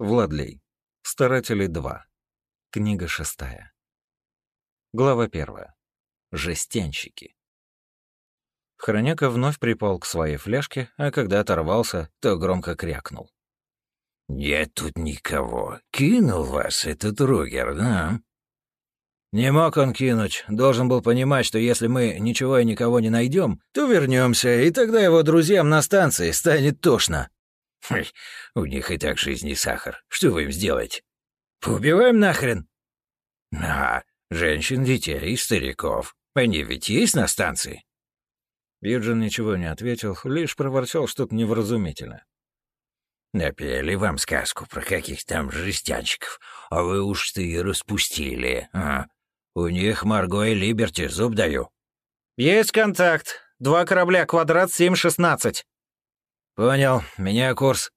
Владлей. Старатели 2. Книга шестая. Глава первая. Жестянщики. Хроняка вновь припал к своей фляжке, а когда оторвался, то громко крякнул. «Нет тут никого. Кинул вас этот Ругер, да?» «Не мог он кинуть. Должен был понимать, что если мы ничего и никого не найдем, то вернемся, и тогда его друзьям на станции станет тошно». Хм, у них и так жизни сахар. Что вы им сделаете? Поубиваем нахрен. А, женщин, детей и стариков. Они ведь есть на станции? Юджин ничего не ответил, лишь проворчал что-то невразумительное. Напели вам сказку про каких там жестянщиков, а вы уж ты и распустили, а? У них Марго и Либерти зуб даю. Есть контакт. Два корабля, квадрат 716. «Понял. Меня курс».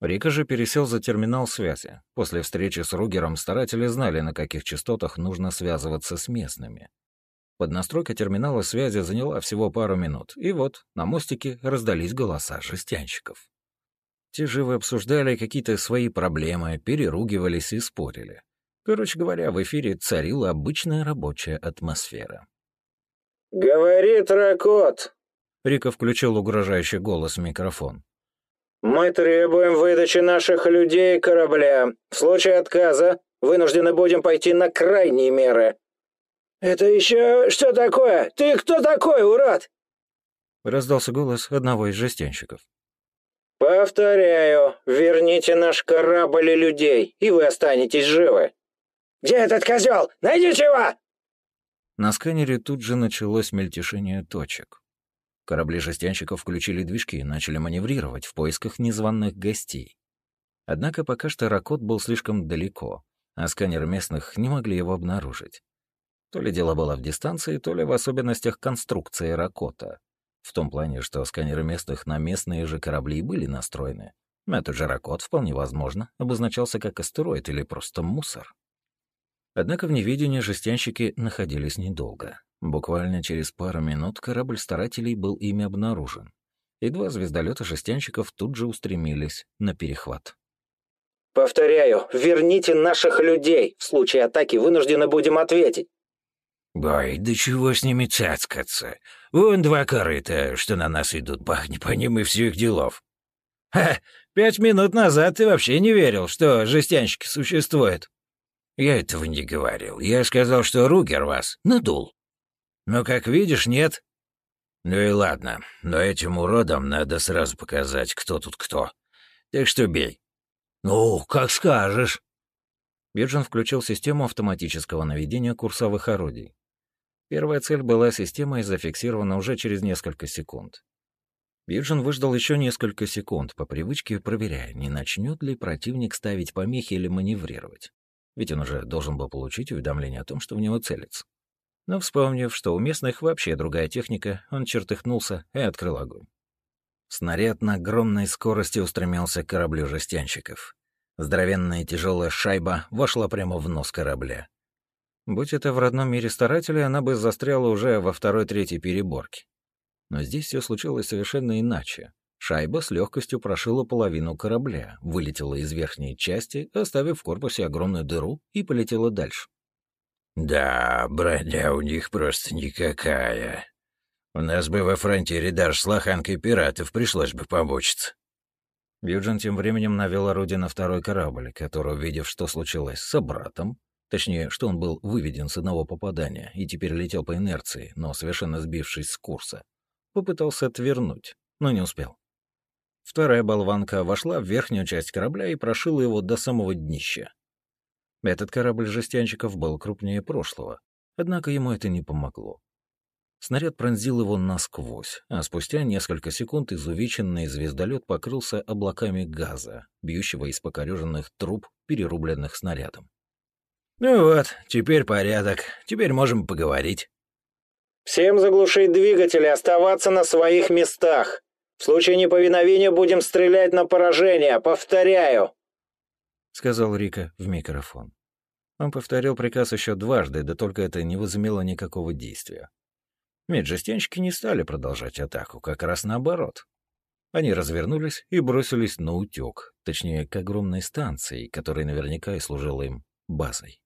Рика же пересел за терминал связи. После встречи с Ругером старатели знали, на каких частотах нужно связываться с местными. Поднастройка терминала связи заняла всего пару минут, и вот на мостике раздались голоса жестянщиков. Те живо обсуждали какие-то свои проблемы, переругивались и спорили. Короче говоря, в эфире царила обычная рабочая атмосфера. «Говорит Ракот, Рика включил угрожающий голос в микрофон. «Мы требуем выдачи наших людей корабля. В случае отказа вынуждены будем пойти на крайние меры». «Это еще что такое? Ты кто такой, урод?» Раздался голос одного из жестянщиков. «Повторяю, верните наш корабль и людей, и вы останетесь живы». «Где этот козел? Найдите его!» На сканере тут же началось мельтешение точек. Корабли жестянщиков включили движки и начали маневрировать в поисках незваных гостей. Однако пока что Ракот был слишком далеко, а сканеры местных не могли его обнаружить. То ли дело было в дистанции, то ли в особенностях конструкции Ракота. В том плане, что сканеры местных на местные же корабли были настроены. Этот же Ракот, вполне возможно, обозначался как астероид или просто мусор. Однако в невидении жестянщики находились недолго. Буквально через пару минут корабль старателей был ими обнаружен, и два звездолета жестянщиков тут же устремились на перехват. «Повторяю, верните наших людей! В случае атаки вынуждены будем ответить!» «Бой, да чего с ними цацкаться? Вон два корыта, что на нас идут, бахни по ним и всех делов». «Ха, пять минут назад ты вообще не верил, что жестянщики существуют». «Я этого не говорил. Я сказал, что Ругер вас надул». Но, как видишь, нет. Ну и ладно, но этим уродам надо сразу показать, кто тут кто. Так что бей. Ну, как скажешь. Биржин включил систему автоматического наведения курсовых орудий. Первая цель была системой зафиксирована уже через несколько секунд. Биржин выждал еще несколько секунд, по привычке проверяя, не начнет ли противник ставить помехи или маневрировать. Ведь он уже должен был получить уведомление о том, что в него целится. Но вспомнив, что у местных вообще другая техника, он чертыхнулся и открыл огонь. Снаряд на огромной скорости устремился к кораблю жестянщиков. Здоровенная тяжелая шайба вошла прямо в нос корабля. Будь это в родном мире старателя, она бы застряла уже во второй-третьей переборке. Но здесь все случилось совершенно иначе. Шайба с легкостью прошила половину корабля, вылетела из верхней части, оставив в корпусе огромную дыру и полетела дальше. Да, броня у них просто никакая. У нас бы во фронтире даже с лоханкой пиратов пришлось бы помучиться. Юджин тем временем навел орудие на второй корабль, который, увидев, что случилось с братом, точнее, что он был выведен с одного попадания и теперь летел по инерции, но совершенно сбившись с курса, попытался отвернуть, но не успел. Вторая болванка вошла в верхнюю часть корабля и прошила его до самого днища. Этот корабль жестянщиков был крупнее прошлого, однако ему это не помогло. Снаряд пронзил его насквозь, а спустя несколько секунд изувеченный звездолет покрылся облаками газа, бьющего из покореженных труб, перерубленных снарядом. «Ну вот, теперь порядок. Теперь можем поговорить». «Всем заглушить двигатели, оставаться на своих местах. В случае неповиновения будем стрелять на поражение. Повторяю!» — сказал Рика в микрофон. Он повторил приказ еще дважды, да только это не возымело никакого действия. Меджестянщики не стали продолжать атаку, как раз наоборот. Они развернулись и бросились на утек, точнее, к огромной станции, которая наверняка и служила им базой.